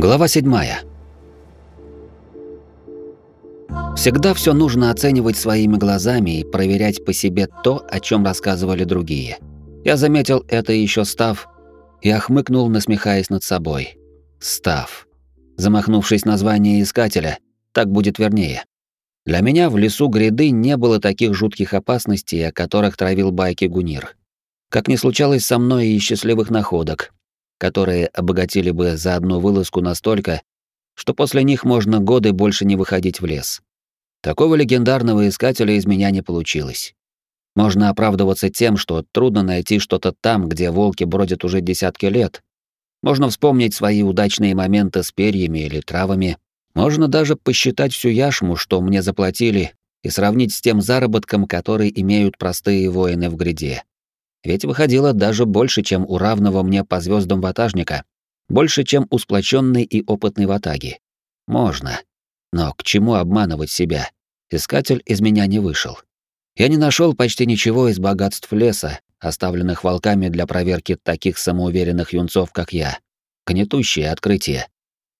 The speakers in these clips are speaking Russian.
Глава 7. Всегда все нужно оценивать своими глазами и проверять по себе то, о чем рассказывали другие. Я заметил это еще став и охмыкнул, насмехаясь над собой. Став. Замахнувшись название искателя, так будет вернее. Для меня в лесу гряды не было таких жутких опасностей, о которых травил байки Гунир. Как не случалось со мной и счастливых находок, которые обогатили бы за одну вылазку настолько, что после них можно годы больше не выходить в лес. Такого легендарного искателя из меня не получилось. Можно оправдываться тем, что трудно найти что-то там, где волки бродят уже десятки лет. Можно вспомнить свои удачные моменты с перьями или травами. Можно даже посчитать всю яшму, что мне заплатили, и сравнить с тем заработком, который имеют простые воины в гряде. Ведь выходило даже больше, чем у равного мне по звездам ватажника, больше, чем у сплоченной и опытной ватаги. Можно. Но к чему обманывать себя? Искатель из меня не вышел. Я не нашел почти ничего из богатств леса, оставленных волками для проверки таких самоуверенных юнцов, как я. Гнетущее открытие.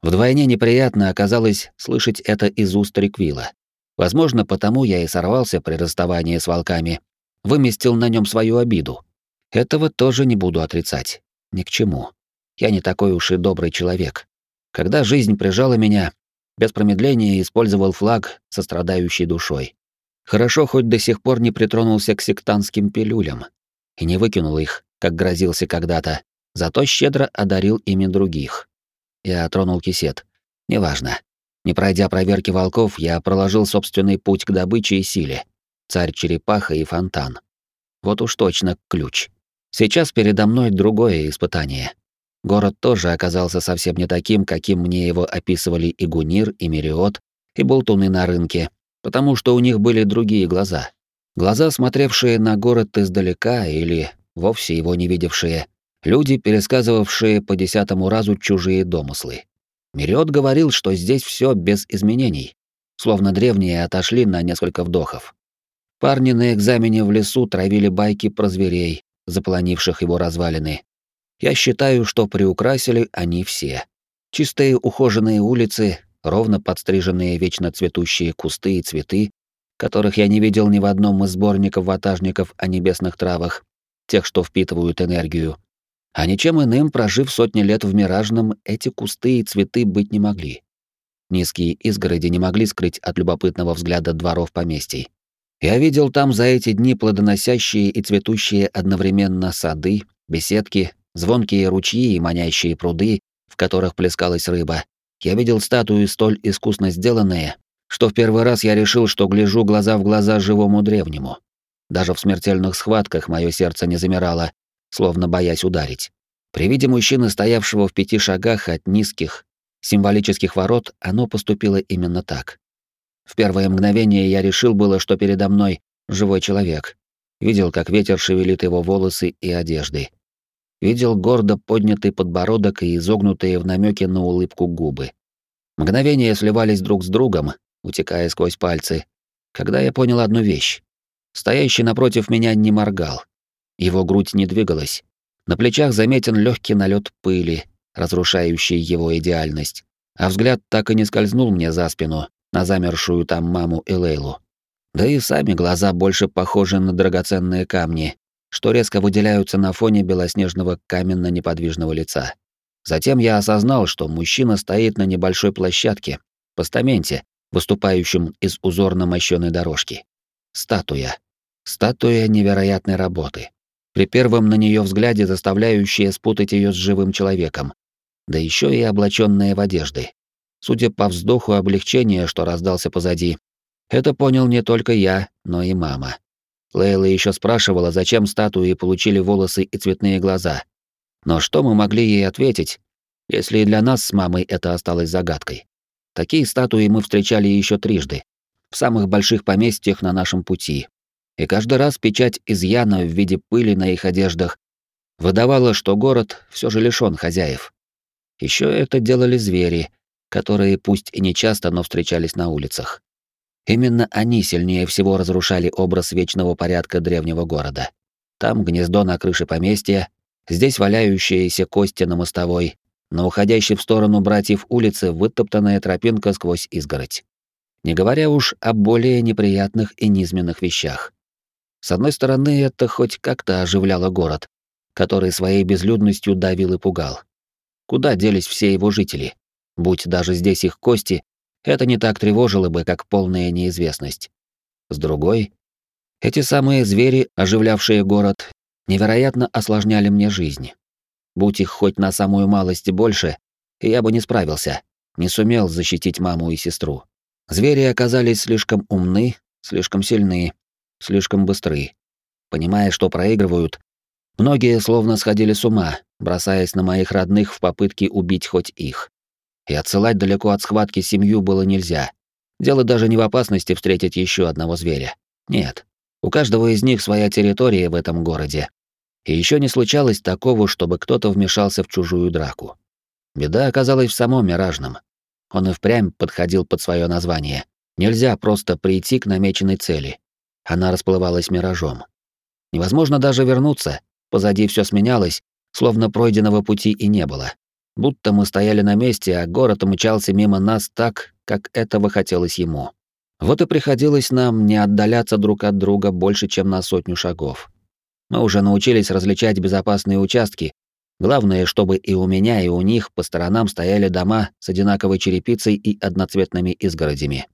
Вдвойне неприятно оказалось слышать это из уст Риквила. Возможно, потому я и сорвался при расставании с волками, выместил на нем свою обиду. Этого тоже не буду отрицать. Ни к чему. Я не такой уж и добрый человек. Когда жизнь прижала меня, без промедления использовал флаг со страдающей душой. Хорошо, хоть до сих пор не притронулся к сектантским пилюлям и не выкинул их, как грозился когда-то, зато щедро одарил ими других. Я тронул кисет. Неважно. Не пройдя проверки волков, я проложил собственный путь к добыче и силе. Царь черепаха и фонтан. Вот уж точно ключ. Сейчас передо мной другое испытание. Город тоже оказался совсем не таким, каким мне его описывали и Гунир, и Мериот, и болтуны на рынке, потому что у них были другие глаза. Глаза, смотревшие на город издалека или вовсе его не видевшие, люди, пересказывавшие по десятому разу чужие домыслы. Мериот говорил, что здесь все без изменений, словно древние отошли на несколько вдохов. Парни на экзамене в лесу травили байки про зверей, заполонивших его развалины. Я считаю, что приукрасили они все. Чистые ухоженные улицы, ровно подстриженные вечно цветущие кусты и цветы, которых я не видел ни в одном из сборников ватажников о небесных травах, тех, что впитывают энергию. А ничем иным, прожив сотни лет в Миражном, эти кусты и цветы быть не могли. Низкие изгороди не могли скрыть от любопытного взгляда дворов поместий. Я видел там за эти дни плодоносящие и цветущие одновременно сады, беседки, звонкие ручьи и манящие пруды, в которых плескалась рыба. Я видел статуи столь искусно сделанные, что в первый раз я решил, что гляжу глаза в глаза живому древнему. Даже в смертельных схватках мое сердце не замирало, словно боясь ударить. При виде мужчины, стоявшего в пяти шагах от низких, символических ворот, оно поступило именно так. В первое мгновение я решил было, что передо мной живой человек. Видел, как ветер шевелит его волосы и одежды. Видел гордо поднятый подбородок и изогнутые в намеке на улыбку губы. Мгновения сливались друг с другом, утекая сквозь пальцы, когда я понял одну вещь. Стоящий напротив меня не моргал. Его грудь не двигалась. На плечах заметен легкий налет пыли, разрушающий его идеальность. А взгляд так и не скользнул мне за спину, на замершую там маму и Лейлу. Да и сами глаза больше похожи на драгоценные камни, что резко выделяются на фоне белоснежного каменно-неподвижного лица. Затем я осознал, что мужчина стоит на небольшой площадке, постаменте, выступающем из узорно мощёной дорожки. Статуя. Статуя невероятной работы. При первом на нее взгляде заставляющая спутать ее с живым человеком. Да еще и облаченная в одежды. Судя по вздоху облегчения, что раздался позади, это понял не только я, но и мама. Лейла еще спрашивала, зачем статуи получили волосы и цветные глаза. Но что мы могли ей ответить, если и для нас с мамой это осталось загадкой? Такие статуи мы встречали еще трижды, в самых больших поместьях на нашем пути. И каждый раз печать изъяна в виде пыли на их одеждах выдавала, что город все же лишён хозяев. Еще это делали звери, которые пусть и не часто, но встречались на улицах. Именно они сильнее всего разрушали образ вечного порядка древнего города. Там гнездо на крыше поместья, здесь валяющиеся кости на мостовой, на уходящей в сторону братьев улицы вытоптанная тропинка сквозь изгородь. Не говоря уж о более неприятных и низменных вещах. С одной стороны, это хоть как-то оживляло город, который своей безлюдностью давил и пугал. Куда делись все его жители? Будь даже здесь их кости, это не так тревожило бы, как полная неизвестность. С другой, эти самые звери, оживлявшие город, невероятно осложняли мне жизнь. Будь их хоть на самую малость больше, я бы не справился, не сумел защитить маму и сестру. Звери оказались слишком умны, слишком сильны, слишком быстры. Понимая, что проигрывают, многие словно сходили с ума, бросаясь на моих родных в попытке убить хоть их. И отсылать далеко от схватки семью было нельзя. Дело даже не в опасности встретить еще одного зверя. Нет. У каждого из них своя территория в этом городе. И еще не случалось такого, чтобы кто-то вмешался в чужую драку. Беда оказалась в самом Миражном. Он и впрямь подходил под свое название. Нельзя просто прийти к намеченной цели. Она расплывалась миражом. Невозможно даже вернуться, позади все сменялось, словно пройденного пути и не было. Будто мы стояли на месте, а город умчался мимо нас так, как этого хотелось ему. Вот и приходилось нам не отдаляться друг от друга больше, чем на сотню шагов. Мы уже научились различать безопасные участки. Главное, чтобы и у меня, и у них по сторонам стояли дома с одинаковой черепицей и одноцветными изгородями.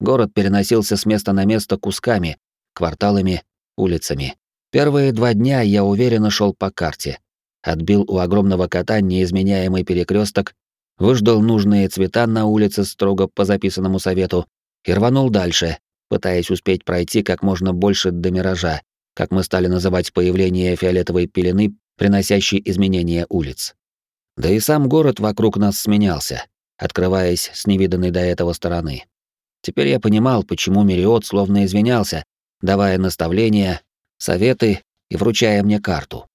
Город переносился с места на место кусками, кварталами, улицами. Первые два дня я уверенно шел по карте. Отбил у огромного кота неизменяемый перекресток, выждал нужные цвета на улице строго по записанному совету и рванул дальше, пытаясь успеть пройти как можно больше до миража, как мы стали называть появление фиолетовой пелены, приносящей изменения улиц. Да и сам город вокруг нас сменялся, открываясь с невиданной до этого стороны. Теперь я понимал, почему Мириот словно извинялся, давая наставления, советы и вручая мне карту.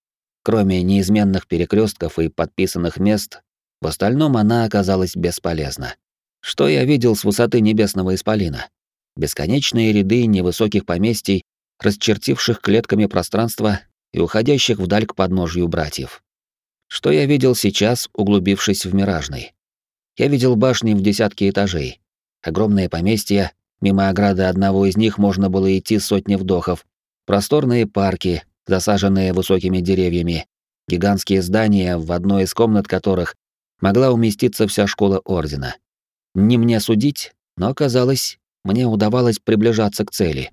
Кроме неизменных перекрестков и подписанных мест, в остальном она оказалась бесполезна. Что я видел с высоты небесного исполина? Бесконечные ряды невысоких поместий, расчертивших клетками пространство и уходящих вдаль к подножью братьев. Что я видел сейчас, углубившись в Миражный? Я видел башни в десятки этажей, огромные поместья, мимо ограды одного из них можно было идти сотни вдохов, просторные парки, засаженные высокими деревьями, гигантские здания, в одной из комнат которых могла уместиться вся школа Ордена. Не мне судить, но, казалось, мне удавалось приближаться к цели.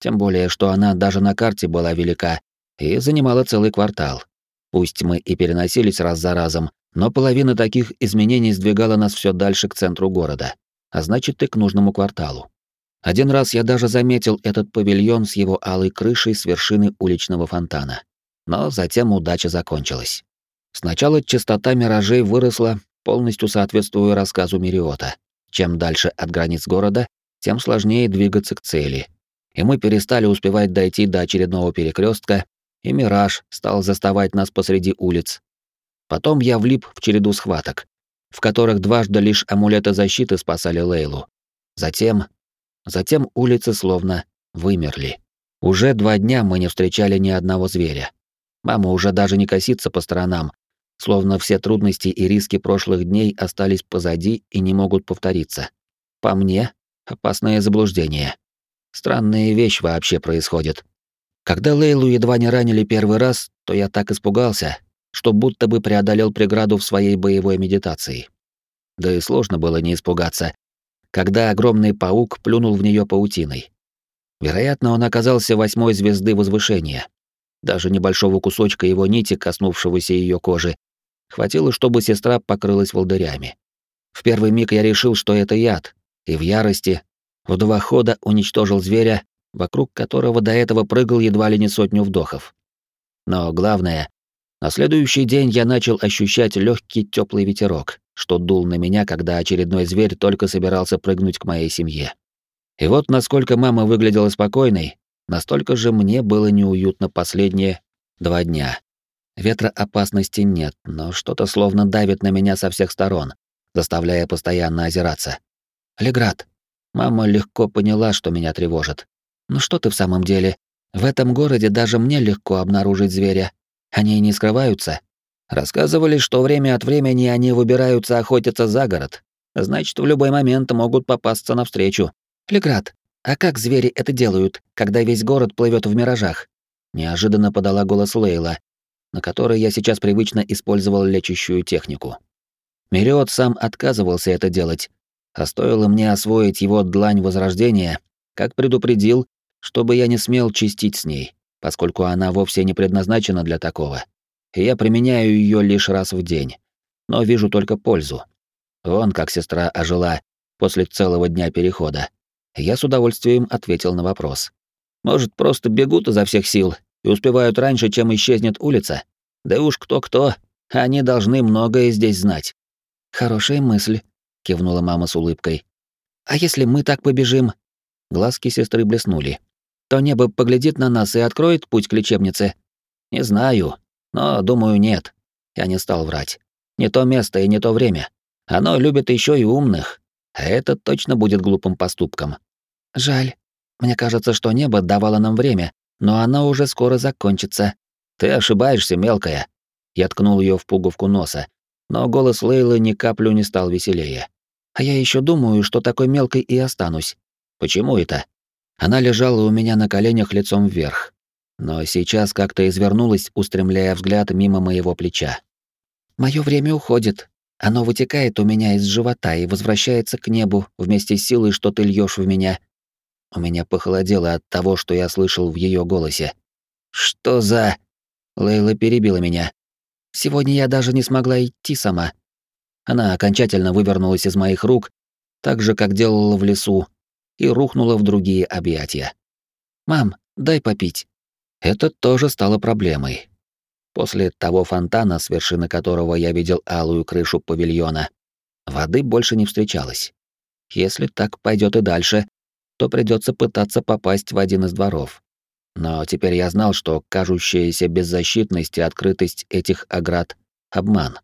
Тем более, что она даже на карте была велика и занимала целый квартал. Пусть мы и переносились раз за разом, но половина таких изменений сдвигала нас все дальше к центру города, а значит и к нужному кварталу. Один раз я даже заметил этот павильон с его алой крышей с вершины уличного фонтана. Но затем удача закончилась. Сначала частота миражей выросла, полностью соответствуя рассказу Мириота. Чем дальше от границ города, тем сложнее двигаться к цели, и мы перестали успевать дойти до очередного перекрестка, и мираж стал заставать нас посреди улиц. Потом я влип в череду схваток, в которых дважды лишь амулеты защиты спасали Лейлу. Затем... Затем улицы словно вымерли. Уже два дня мы не встречали ни одного зверя. Мама уже даже не косится по сторонам, словно все трудности и риски прошлых дней остались позади и не могут повториться. По мне, опасное заблуждение. Странная вещь вообще происходит. Когда Лейлу едва не ранили первый раз, то я так испугался, что будто бы преодолел преграду в своей боевой медитации. Да и сложно было не испугаться, когда огромный паук плюнул в нее паутиной. Вероятно, он оказался восьмой звезды возвышения. Даже небольшого кусочка его нити, коснувшегося ее кожи, хватило, чтобы сестра покрылась волдырями. В первый миг я решил, что это яд, и в ярости в два хода уничтожил зверя, вокруг которого до этого прыгал едва ли не сотню вдохов. Но главное, на следующий день я начал ощущать легкий теплый ветерок, что дул на меня, когда очередной зверь только собирался прыгнуть к моей семье. И вот насколько мама выглядела спокойной, настолько же мне было неуютно последние два дня. Ветра опасности нет, но что-то словно давит на меня со всех сторон, заставляя постоянно озираться. Леград, Мама легко поняла, что меня тревожит. Ну что ты в самом деле? В этом городе даже мне легко обнаружить зверя. Они не скрываются. Рассказывали, что время от времени они выбираются охотиться за город. Значит, в любой момент могут попасться навстречу. Леград, а как звери это делают, когда весь город плывет в миражах? Неожиданно подала голос Лейла, на которой я сейчас привычно использовал лечащую технику. Мериот сам отказывался это делать, а стоило мне освоить его длань возрождения, как предупредил, чтобы я не смел чистить с ней, поскольку она вовсе не предназначена для такого и я применяю ее лишь раз в день, но вижу только пользу. Вон как сестра ожила после целого дня перехода. Я с удовольствием ответил на вопрос. Может, просто бегут изо всех сил и успевают раньше, чем исчезнет улица? Да уж кто-кто, они должны многое здесь знать. Хорошая мысль, кивнула мама с улыбкой. А если мы так побежим? Глазки сестры блеснули. То небо поглядит на нас и откроет путь к лечебнице. Не знаю, но, думаю, нет. Я не стал врать. Не то место и не то время. Оно любит еще и умных. А это точно будет глупым поступком. Жаль. Мне кажется, что небо давало нам время, но оно уже скоро закончится. Ты ошибаешься, мелкая. Я ткнул ее в пуговку носа, но голос Лейлы ни каплю не стал веселее. А я еще думаю, что такой мелкой и останусь. Почему это? Она лежала у меня на коленях лицом вверх но сейчас как-то извернулась, устремляя взгляд мимо моего плеча. Мое время уходит. Оно вытекает у меня из живота и возвращается к небу вместе с силой, что ты льешь в меня. У меня похолодело от того, что я слышал в ее голосе. Что за... Лейла перебила меня. Сегодня я даже не смогла идти сама. Она окончательно вывернулась из моих рук, так же, как делала в лесу, и рухнула в другие объятия. «Мам, дай попить». Это тоже стало проблемой. После того фонтана, с вершины которого я видел алую крышу павильона, воды больше не встречалось. Если так пойдет и дальше, то придется пытаться попасть в один из дворов. Но теперь я знал, что кажущаяся беззащитность и открытость этих оград — обман.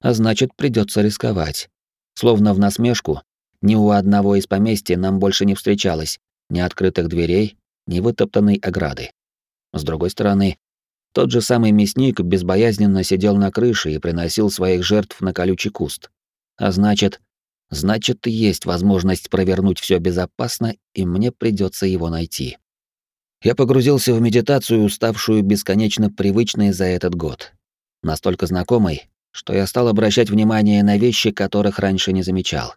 А значит, придется рисковать. Словно в насмешку, ни у одного из поместья нам больше не встречалось ни открытых дверей, ни вытоптанной ограды. С другой стороны, тот же самый мясник безбоязненно сидел на крыше и приносил своих жертв на колючий куст. А значит, значит, есть возможность провернуть все безопасно, и мне придется его найти. Я погрузился в медитацию, ставшую бесконечно привычной за этот год. Настолько знакомой, что я стал обращать внимание на вещи, которых раньше не замечал.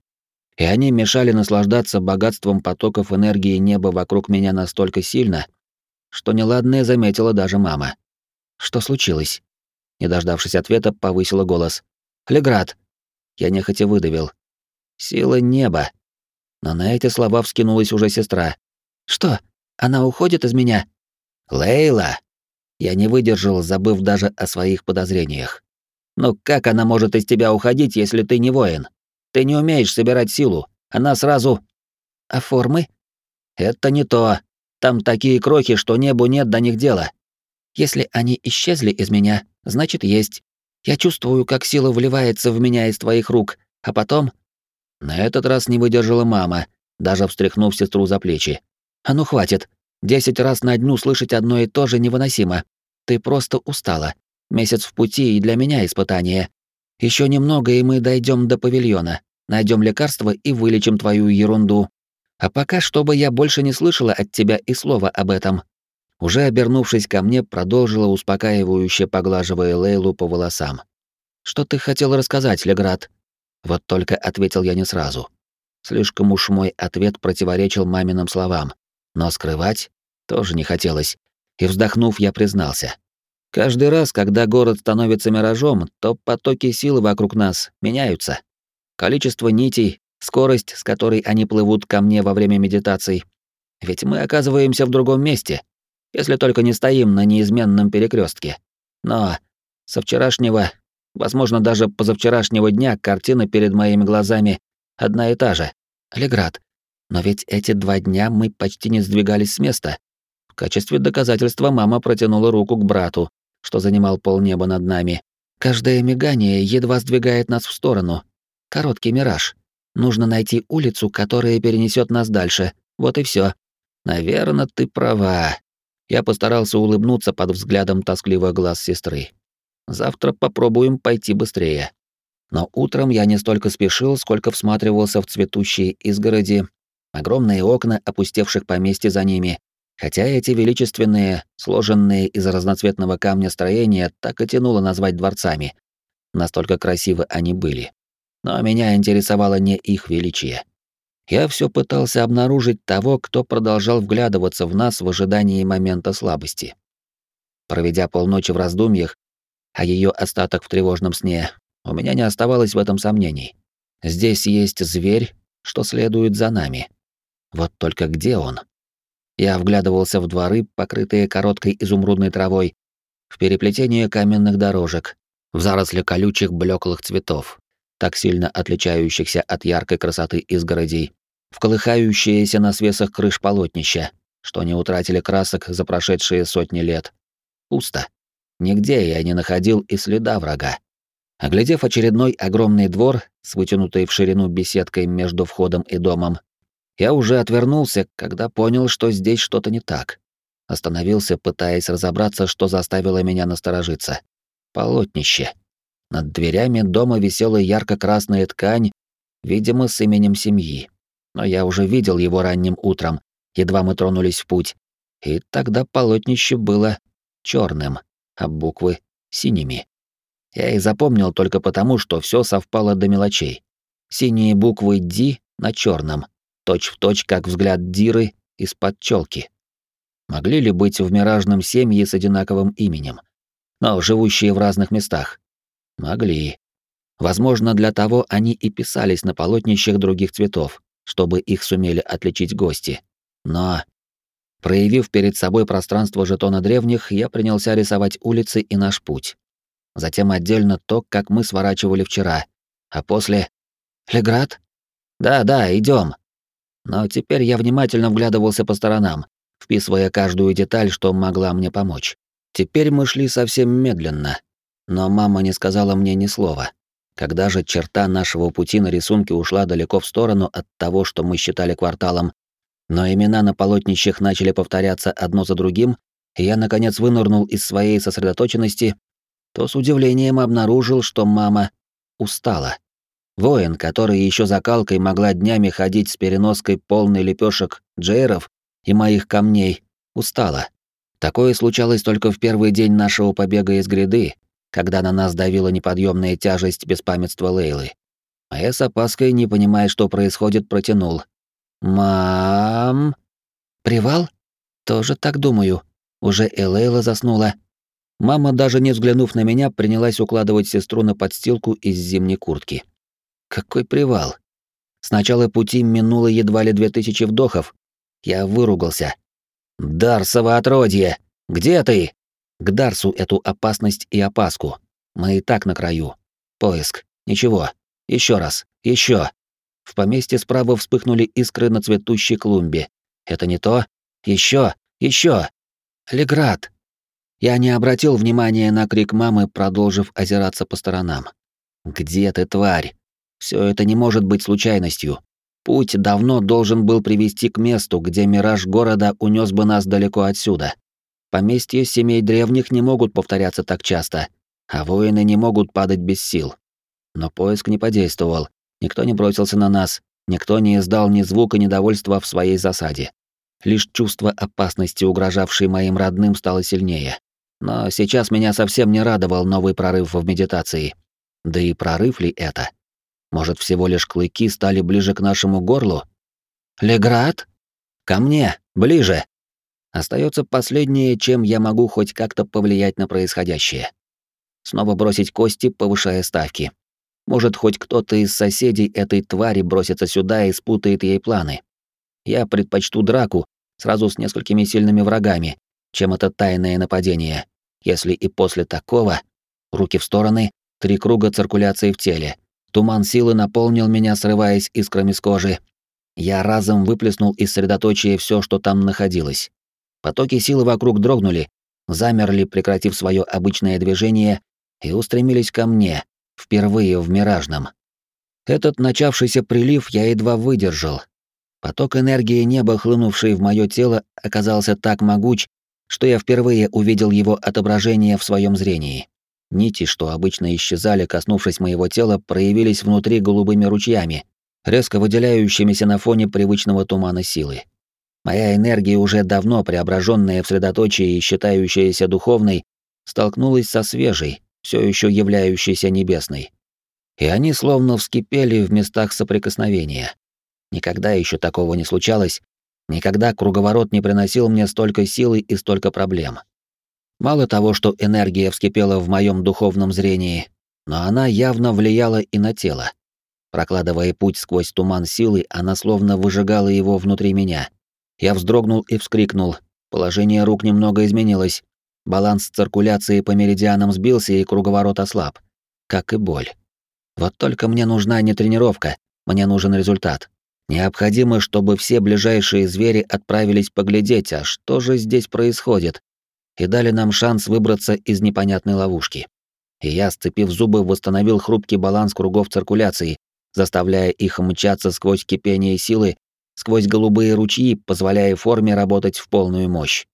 И они мешали наслаждаться богатством потоков энергии неба вокруг меня настолько сильно, что неладное заметила даже мама. Что случилось? Не дождавшись ответа, повысила голос. «Леград!» Я нехотя выдавил. «Сила неба!» Но на эти слова вскинулась уже сестра. «Что? Она уходит из меня?» «Лейла!» Я не выдержал, забыв даже о своих подозрениях. «Но как она может из тебя уходить, если ты не воин? Ты не умеешь собирать силу. Она сразу...» «А формы?» «Это не то. Там такие крохи, что небу нет до них дела. Если они исчезли из меня, значит, есть. Я чувствую, как сила вливается в меня из твоих рук, а потом... На этот раз не выдержала мама, даже встряхнув сестру за плечи. А ну хватит. Десять раз на дню слышать одно и то же невыносимо. Ты просто устала. Месяц в пути и для меня испытание. Еще немного, и мы дойдем до павильона. Найдем лекарство и вылечим твою ерунду. А пока, чтобы я больше не слышала от тебя и слова об этом. Уже обернувшись ко мне, продолжила успокаивающе поглаживая Лейлу по волосам. Что ты хотел рассказать, Леград? Вот только ответил я не сразу. Слишком уж мой ответ противоречил маминым словам, но скрывать тоже не хотелось. И вздохнув, я признался. Каждый раз, когда город становится миражом, то потоки силы вокруг нас меняются. Количество нитей, скорость, с которой они плывут ко мне во время медитаций. Ведь мы оказываемся в другом месте, если только не стоим на неизменном перекрестке. Но со вчерашнего, возможно, даже позавчерашнего дня картина перед моими глазами одна и та же. Леград. Но ведь эти два дня мы почти не сдвигались с места. В качестве доказательства мама протянула руку к брату, что занимал полнеба над нами. Каждое мигание едва сдвигает нас в сторону. Короткий мираж. Нужно найти улицу, которая перенесет нас дальше. Вот и все. Наверное, ты права. Я постарался улыбнуться под взглядом тоскливых глаз сестры. Завтра попробуем пойти быстрее. Но утром я не столько спешил, сколько всматривался в цветущие изгороди, огромные окна опустевших поместьй за ними, хотя эти величественные, сложенные из разноцветного камня строения так и тянуло назвать дворцами. Настолько красивы они были. Но меня интересовало не их величие. Я все пытался обнаружить того, кто продолжал вглядываться в нас в ожидании момента слабости. Проведя полночи в раздумьях, а ее остаток в тревожном сне, у меня не оставалось в этом сомнений. Здесь есть зверь, что следует за нами. Вот только где он? Я вглядывался в дворы, покрытые короткой изумрудной травой, в переплетение каменных дорожек, в заросли колючих блеклых цветов, так сильно отличающихся от яркой красоты изгородей, в колыхающиеся на свесах крыш полотнища, что не утратили красок за прошедшие сотни лет. Пусто. Нигде я не находил и следа врага. Оглядев очередной огромный двор с вытянутой в ширину беседкой между входом и домом, я уже отвернулся, когда понял, что здесь что-то не так. Остановился, пытаясь разобраться, что заставило меня насторожиться. Полотнище. Над дверями дома висела ярко-красная ткань, видимо, с именем семьи. Но я уже видел его ранним утром, едва мы тронулись в путь. И тогда полотнище было черным, а буквы — синими. Я их запомнил только потому, что все совпало до мелочей. Синие буквы «Ди» на черном, точь-в-точь, как взгляд Диры из-под челки. Могли ли быть в миражном семьи с одинаковым именем, но живущие в разных местах? Могли. Возможно, для того они и писались на полотнищах других цветов, чтобы их сумели отличить гости. Но, проявив перед собой пространство жетона древних, я принялся рисовать улицы и наш путь. Затем отдельно то, как мы сворачивали вчера, а после... «Леград?» «Да-да, идем. Но теперь я внимательно вглядывался по сторонам, вписывая каждую деталь, что могла мне помочь. Теперь мы шли совсем медленно, но мама не сказала мне ни слова. Когда же черта нашего пути на рисунке ушла далеко в сторону от того, что мы считали кварталом, но имена на полотнищах начали повторяться одно за другим, и я, наконец, вынырнул из своей сосредоточенности, то с удивлением обнаружил, что мама устала. Воин, который еще закалкой могла днями ходить с переноской полной лепешек джейров и моих камней, устала. Такое случалось только в первый день нашего побега из гряды, когда на нас давила неподъемная тяжесть беспамятства Лейлы. А я с опаской, не понимая, что происходит, протянул. «Мам...» «Привал?» «Тоже так думаю. Уже и Лейла заснула». Мама, даже не взглянув на меня, принялась укладывать сестру на подстилку из зимней куртки. Какой привал? С начала пути минуло едва ли две тысячи вдохов. Я выругался. «Дарсово отродье! Где ты?» К Дарсу эту опасность и опаску. Мы и так на краю. Поиск. Ничего. Еще раз. Еще. В поместье справа вспыхнули искры на цветущей клумбе. Это не то? Еще. Еще. Леград. Я не обратил внимания на крик мамы, продолжив озираться по сторонам. Где ты, тварь? Все это не может быть случайностью. Путь давно должен был привести к месту, где мираж города унес бы нас далеко отсюда. Поместья семей древних не могут повторяться так часто, а воины не могут падать без сил. Но поиск не подействовал, никто не бросился на нас, никто не издал ни звука недовольства в своей засаде. Лишь чувство опасности, угрожавшей моим родным, стало сильнее. Но сейчас меня совсем не радовал новый прорыв в медитации. Да и прорыв ли это? Может, всего лишь клыки стали ближе к нашему горлу? Леград? Ко мне, ближе. Остается последнее, чем я могу хоть как-то повлиять на происходящее. Снова бросить кости, повышая ставки. Может, хоть кто-то из соседей этой твари бросится сюда и спутает ей планы. Я предпочту драку сразу с несколькими сильными врагами, чем это тайное нападение. Если и после такого руки в стороны, три круга циркуляции в теле. Туман силы наполнил меня, срываясь искрами с кожи. Я разом выплеснул из средоточия все, что там находилось. Потоки силы вокруг дрогнули, замерли, прекратив свое обычное движение, и устремились ко мне, впервые в миражном. Этот начавшийся прилив я едва выдержал. Поток энергии неба, хлынувший в мое тело, оказался так могуч, что я впервые увидел его отображение в своем зрении. Нити, что обычно исчезали, коснувшись моего тела, проявились внутри голубыми ручьями, резко выделяющимися на фоне привычного тумана силы. Моя энергия, уже давно преображенная в средоточие и считающаяся духовной, столкнулась со свежей, все еще являющейся небесной. И они словно вскипели в местах соприкосновения. Никогда еще такого не случалось, никогда круговорот не приносил мне столько силы и столько проблем. Мало того, что энергия вскипела в моем духовном зрении, но она явно влияла и на тело. Прокладывая путь сквозь туман силы, она словно выжигала его внутри меня — я вздрогнул и вскрикнул. Положение рук немного изменилось. Баланс циркуляции по меридианам сбился и круговорот ослаб. Как и боль. Вот только мне нужна не тренировка, мне нужен результат. Необходимо, чтобы все ближайшие звери отправились поглядеть, а что же здесь происходит, и дали нам шанс выбраться из непонятной ловушки. И я, сцепив зубы, восстановил хрупкий баланс кругов циркуляции, заставляя их мчаться сквозь кипение силы сквозь голубые ручьи, позволяя форме работать в полную мощь.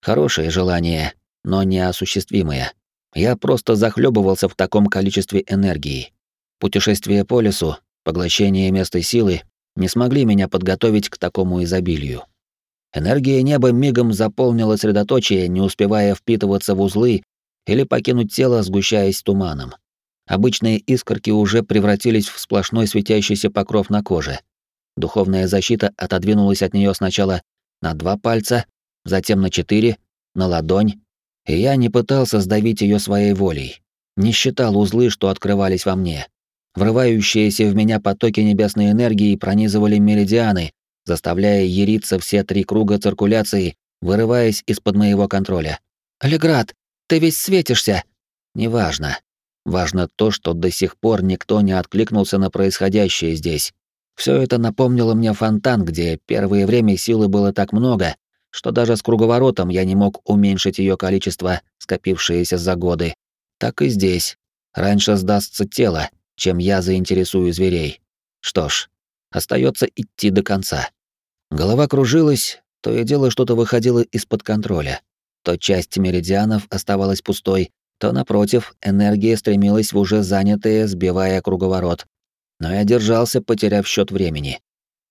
Хорошее желание, но неосуществимое. Я просто захлебывался в таком количестве энергии. Путешествие по лесу, поглощение места силы не смогли меня подготовить к такому изобилию. Энергия неба мигом заполнила средоточие, не успевая впитываться в узлы или покинуть тело, сгущаясь туманом. Обычные искорки уже превратились в сплошной светящийся покров на коже — Духовная защита отодвинулась от нее сначала на два пальца, затем на четыре, на ладонь, и я не пытался сдавить ее своей волей. Не считал узлы, что открывались во мне. Врывающиеся в меня потоки небесной энергии пронизывали меридианы, заставляя яриться все три круга циркуляции, вырываясь из-под моего контроля. «Леград, ты весь светишься!» «Неважно. Важно то, что до сих пор никто не откликнулся на происходящее здесь. Все это напомнило мне фонтан, где первое время силы было так много, что даже с круговоротом я не мог уменьшить ее количество, скопившееся за годы. Так и здесь. Раньше сдастся тело, чем я заинтересую зверей. Что ж, остается идти до конца. Голова кружилась, то и дело что-то выходило из-под контроля. То часть меридианов оставалась пустой, то, напротив, энергия стремилась в уже занятые, сбивая круговорот, но я держался, потеряв счет времени.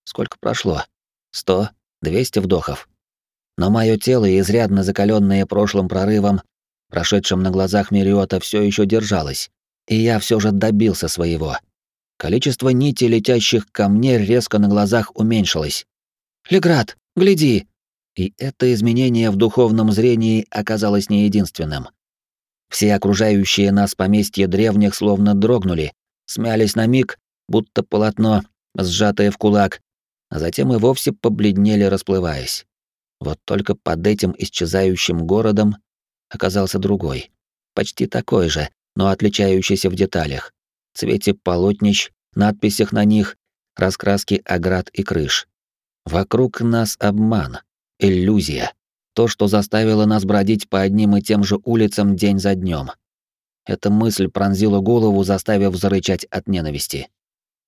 Сколько прошло? Сто? Двести вдохов. Но мое тело, изрядно закаленное прошлым прорывом, прошедшим на глазах Мериота, все еще держалось, и я все же добился своего. Количество нитей, летящих ко мне, резко на глазах уменьшилось. «Леград, гляди!» И это изменение в духовном зрении оказалось не единственным. Все окружающие нас поместья древних словно дрогнули, смялись на миг будто полотно, сжатое в кулак, а затем и вовсе побледнели, расплываясь. Вот только под этим исчезающим городом оказался другой, почти такой же, но отличающийся в деталях, цвете полотнищ, надписях на них, раскраски оград и крыш. Вокруг нас обман, иллюзия, то, что заставило нас бродить по одним и тем же улицам день за днем. Эта мысль пронзила голову, заставив зарычать от ненависти.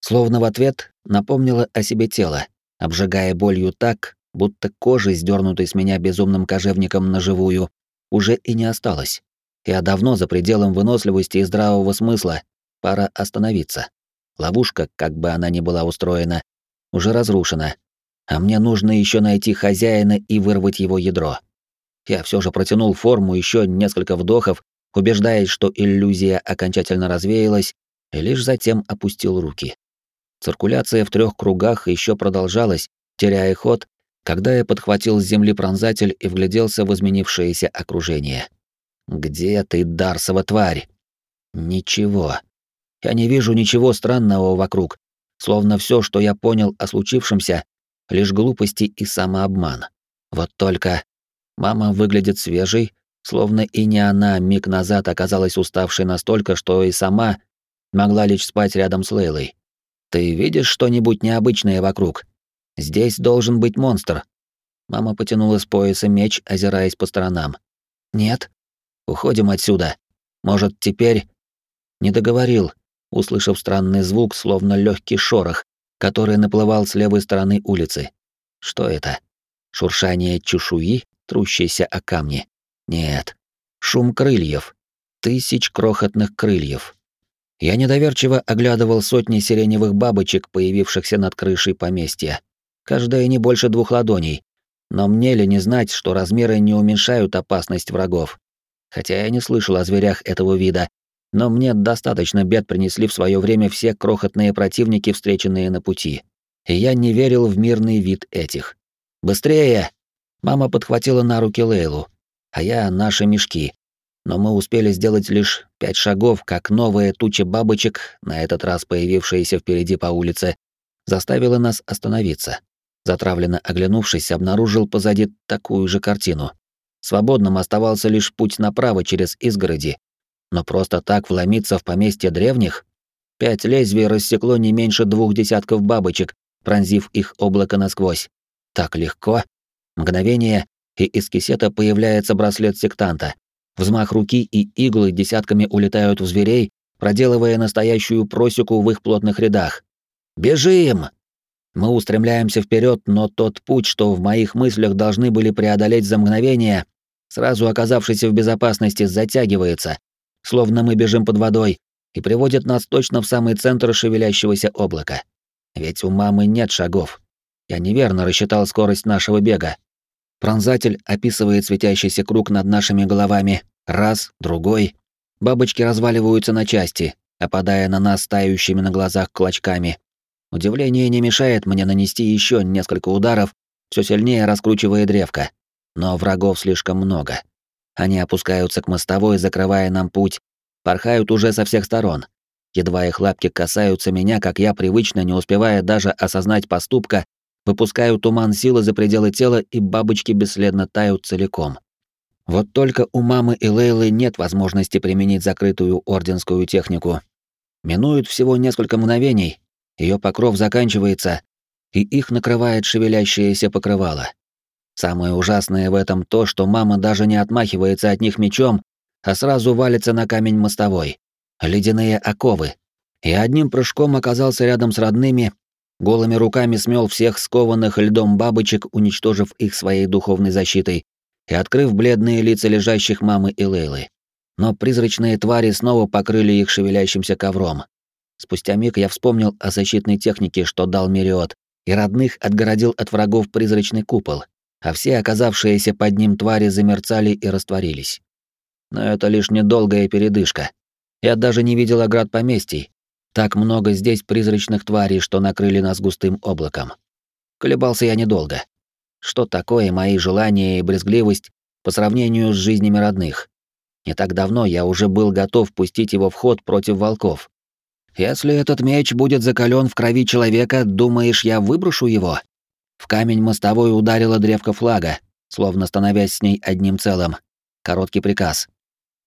Словно в ответ напомнило о себе тело, обжигая болью так, будто кожи, сдернутой с меня безумным кожевником на живую, уже и не осталось. Я давно за пределом выносливости и здравого смысла, пора остановиться. Ловушка, как бы она ни была устроена, уже разрушена, а мне нужно еще найти хозяина и вырвать его ядро. Я все же протянул форму еще несколько вдохов, убеждаясь, что иллюзия окончательно развеялась, и лишь затем опустил руки. Циркуляция в трех кругах еще продолжалась, теряя ход, когда я подхватил с земли пронзатель и вгляделся в изменившееся окружение. «Где ты, Дарсова тварь?» «Ничего. Я не вижу ничего странного вокруг, словно все, что я понял о случившемся, лишь глупости и самообман. Вот только мама выглядит свежей, словно и не она миг назад оказалась уставшей настолько, что и сама могла лечь спать рядом с Лейлой. Ты видишь что-нибудь необычное вокруг? Здесь должен быть монстр. Мама потянула с пояса меч, озираясь по сторонам. Нет. Уходим отсюда. Может, теперь не договорил, услышав странный звук, словно легкий шорох, который наплывал с левой стороны улицы. Что это? Шуршание чешуи, трущейся о камни? Нет. Шум крыльев. Тысяч крохотных крыльев. Я недоверчиво оглядывал сотни сиреневых бабочек, появившихся над крышей поместья. Каждая не больше двух ладоней. Но мне ли не знать, что размеры не уменьшают опасность врагов? Хотя я не слышал о зверях этого вида, но мне достаточно бед принесли в свое время все крохотные противники, встреченные на пути. И я не верил в мирный вид этих. «Быстрее!» Мама подхватила на руки Лейлу, а я — наши мешки. Но мы успели сделать лишь пять шагов, как новая туча бабочек, на этот раз появившаяся впереди по улице, заставила нас остановиться. Затравленно оглянувшись, обнаружил позади такую же картину. Свободным оставался лишь путь направо через изгороди, но просто так вломиться в поместье древних? Пять лезвий рассекло не меньше двух десятков бабочек, пронзив их облако насквозь. Так легко. Мгновение, и из кисета появляется браслет сектанта. Взмах руки и иглы десятками улетают в зверей, проделывая настоящую просеку в их плотных рядах. «Бежим!» Мы устремляемся вперед, но тот путь, что в моих мыслях должны были преодолеть за мгновение, сразу оказавшись в безопасности, затягивается, словно мы бежим под водой, и приводит нас точно в самый центр шевелящегося облака. Ведь у мамы нет шагов. Я неверно рассчитал скорость нашего бега. Пронзатель описывает светящийся круг над нашими головами. Раз, другой. Бабочки разваливаются на части, опадая на нас тающими на глазах клочками. Удивление не мешает мне нанести еще несколько ударов, все сильнее раскручивая древко. Но врагов слишком много. Они опускаются к мостовой, закрывая нам путь, порхают уже со всех сторон. Едва их лапки касаются меня, как я, привычно, не успевая даже осознать поступка, выпускаю туман силы за пределы тела, и бабочки бесследно тают целиком. Вот только у мамы и Лейлы нет возможности применить закрытую орденскую технику. Минует всего несколько мгновений, ее покров заканчивается, и их накрывает шевелящееся покрывало. Самое ужасное в этом то, что мама даже не отмахивается от них мечом, а сразу валится на камень мостовой. Ледяные оковы. И одним прыжком оказался рядом с родными, голыми руками смел всех скованных льдом бабочек, уничтожив их своей духовной защитой и открыв бледные лица лежащих мамы и Лейлы. Но призрачные твари снова покрыли их шевелящимся ковром. Спустя миг я вспомнил о защитной технике, что дал Мериот, и родных отгородил от врагов призрачный купол, а все оказавшиеся под ним твари замерцали и растворились. Но это лишь недолгая передышка. Я даже не видел оград поместий. Так много здесь призрачных тварей, что накрыли нас густым облаком. Колебался я недолго. Что такое мои желания и брезгливость по сравнению с жизнями родных? Не так давно я уже был готов пустить его в ход против волков. Если этот меч будет закален в крови человека, думаешь, я выброшу его? В камень мостовой ударила древко флага, словно становясь с ней одним целым. Короткий приказ.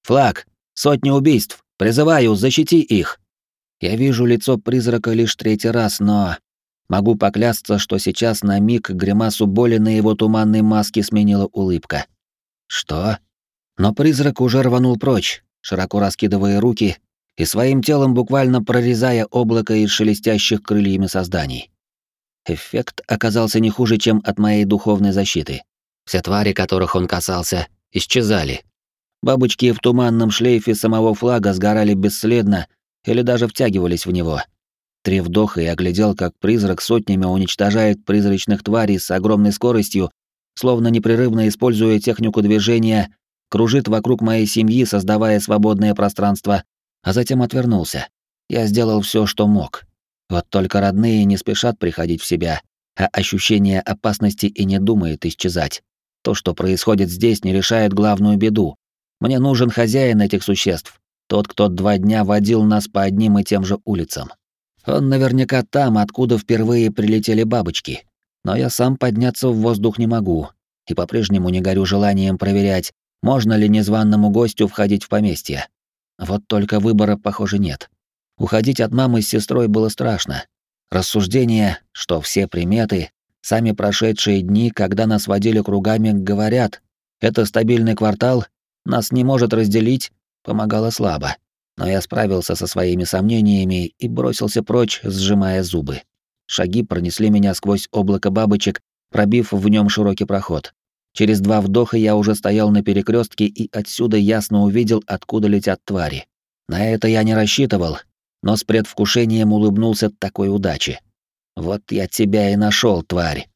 «Флаг! Сотни убийств! Призываю, защити их!» Я вижу лицо призрака лишь третий раз, но... Могу поклясться, что сейчас на миг гримасу боли на его туманной маске сменила улыбка. Что? Но призрак уже рванул прочь, широко раскидывая руки и своим телом буквально прорезая облако из шелестящих крыльями созданий. Эффект оказался не хуже, чем от моей духовной защиты. Все твари, которых он касался, исчезали. Бабочки в туманном шлейфе самого флага сгорали бесследно или даже втягивались в него. Три вдоха и оглядел, как призрак сотнями уничтожает призрачных тварей с огромной скоростью, словно непрерывно используя технику движения, кружит вокруг моей семьи, создавая свободное пространство, а затем отвернулся. Я сделал все, что мог. Вот только родные не спешат приходить в себя, а ощущение опасности и не думает исчезать. То, что происходит здесь, не решает главную беду. Мне нужен хозяин этих существ, тот, кто два дня водил нас по одним и тем же улицам. Он наверняка там, откуда впервые прилетели бабочки. Но я сам подняться в воздух не могу, и по-прежнему не горю желанием проверять, можно ли незваному гостю входить в поместье. Вот только выбора, похоже, нет. Уходить от мамы с сестрой было страшно. Рассуждения, что все приметы, сами прошедшие дни, когда нас водили кругами, говорят, это стабильный квартал, нас не может разделить, помогало слабо. Но я справился со своими сомнениями и бросился прочь, сжимая зубы. Шаги пронесли меня сквозь облако бабочек, пробив в нем широкий проход. Через два вдоха я уже стоял на перекрестке и отсюда ясно увидел, откуда летят твари. На это я не рассчитывал, но с предвкушением улыбнулся такой удаче. Вот я тебя и нашел, тварь.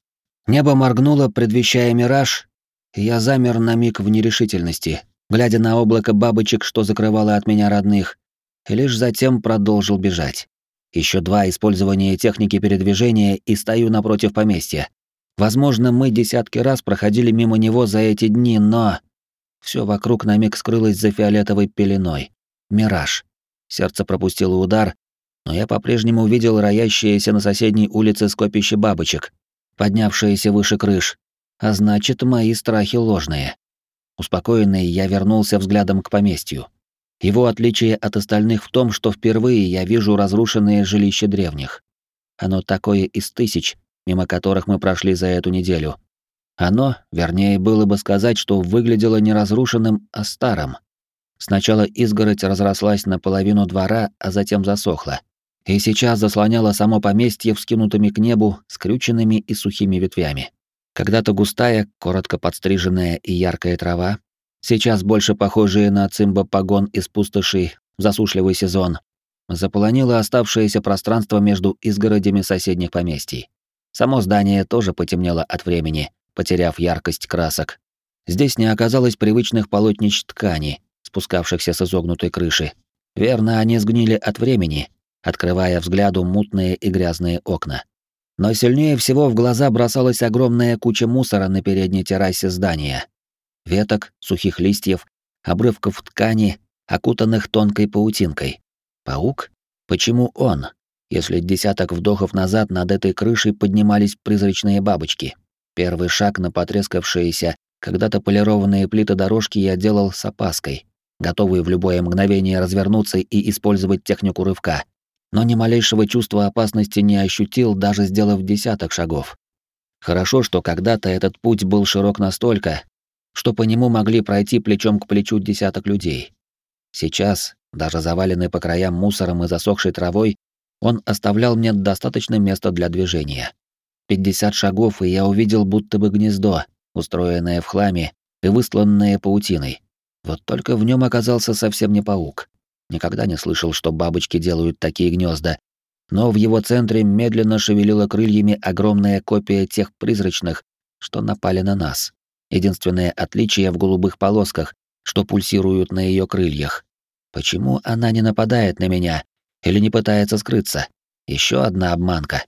Небо моргнуло, предвещая мираж, и я замер на миг в нерешительности, глядя на облако бабочек, что закрывало от меня родных, и лишь затем продолжил бежать. Еще два использования техники передвижения и стою напротив поместья. Возможно, мы десятки раз проходили мимо него за эти дни, но... Все вокруг на миг скрылось за фиолетовой пеленой. Мираж. Сердце пропустило удар, но я по-прежнему видел роящиеся на соседней улице скопище бабочек, поднявшиеся выше крыш, а значит, мои страхи ложные. Успокоенный, я вернулся взглядом к поместью. Его отличие от остальных в том, что впервые я вижу разрушенное жилище древних. Оно такое из тысяч, мимо которых мы прошли за эту неделю. Оно, вернее, было бы сказать, что выглядело не разрушенным, а старым. Сначала изгородь разрослась наполовину двора, а затем засохла. И сейчас заслоняла само поместье вскинутыми к небу, скрюченными и сухими ветвями. Когда-то густая, коротко подстриженная и яркая трава, сейчас больше похожая на цимбо-погон из пустоши в засушливый сезон, заполонила оставшееся пространство между изгородями соседних поместий. Само здание тоже потемнело от времени, потеряв яркость красок. Здесь не оказалось привычных полотнищ ткани, спускавшихся с изогнутой крыши. Верно, они сгнили от времени, открывая взгляду мутные и грязные окна. Но сильнее всего в глаза бросалась огромная куча мусора на передней террасе здания. Веток, сухих листьев, обрывков ткани, окутанных тонкой паутинкой. Паук? Почему он? если десяток вдохов назад над этой крышей поднимались призрачные бабочки. Первый шаг на потрескавшиеся, когда-то полированные плиты дорожки я делал с опаской, готовый в любое мгновение развернуться и использовать технику рывка. Но ни малейшего чувства опасности не ощутил, даже сделав десяток шагов. Хорошо, что когда-то этот путь был широк настолько, что по нему могли пройти плечом к плечу десяток людей. Сейчас, даже заваленный по краям мусором и засохшей травой, он оставлял мне достаточно места для движения. 50 шагов, и я увидел будто бы гнездо, устроенное в хламе и высланное паутиной. Вот только в нем оказался совсем не паук. Никогда не слышал, что бабочки делают такие гнезда, но в его центре медленно шевелила крыльями огромная копия тех призрачных, что напали на нас. Единственное отличие в голубых полосках, что пульсируют на ее крыльях. Почему она не нападает на меня, или не пытается скрыться. Еще одна обманка.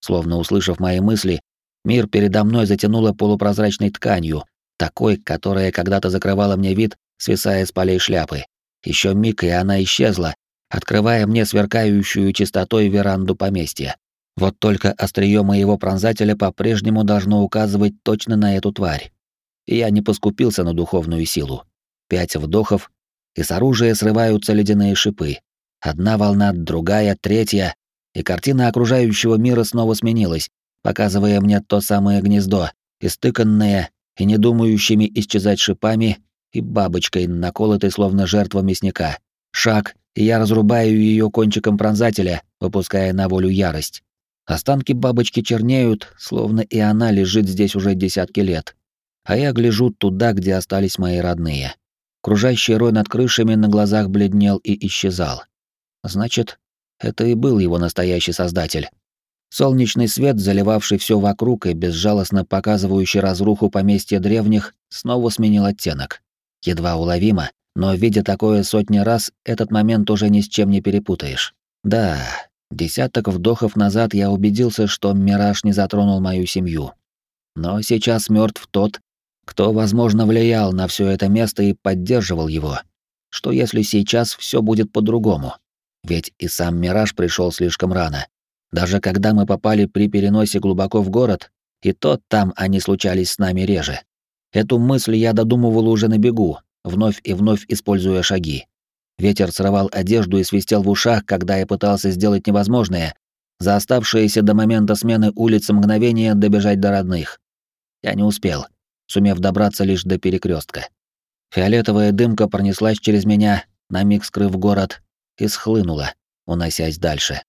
Словно услышав мои мысли, мир передо мной затянуло полупрозрачной тканью, такой, которая когда-то закрывала мне вид, свисая с полей шляпы. Еще миг, и она исчезла, открывая мне сверкающую чистотой веранду поместья. Вот только острие моего пронзателя по-прежнему должно указывать точно на эту тварь. И я не поскупился на духовную силу. Пять вдохов, и с оружия срываются ледяные шипы. Одна волна, другая, третья, и картина окружающего мира снова сменилась, показывая мне то самое гнездо, истыканное и не думающими исчезать шипами и бабочкой, наколотой словно жертва мясника. Шаг, и я разрубаю ее кончиком пронзателя, выпуская на волю ярость. Останки бабочки чернеют, словно и она лежит здесь уже десятки лет. А я гляжу туда, где остались мои родные. Кружащий рой над крышами на глазах бледнел и исчезал. Значит, это и был его настоящий создатель. Солнечный свет, заливавший все вокруг и безжалостно показывающий разруху поместья древних, снова сменил оттенок. Едва уловимо, но видя такое сотни раз, этот момент уже ни с чем не перепутаешь. Да, десяток вдохов назад я убедился, что мираж не затронул мою семью. Но сейчас мертв тот, кто, возможно, влиял на все это место и поддерживал его. Что если сейчас все будет по-другому? Ведь и сам Мираж пришел слишком рано. Даже когда мы попали при переносе глубоко в город, и то там они случались с нами реже. Эту мысль я додумывал уже на бегу, вновь и вновь используя шаги. Ветер срывал одежду и свистел в ушах, когда я пытался сделать невозможное, за оставшиеся до момента смены улицы мгновения добежать до родных. Я не успел, сумев добраться лишь до перекрестка. Фиолетовая дымка пронеслась через меня, на миг скрыв город, и схлынула, уносясь дальше.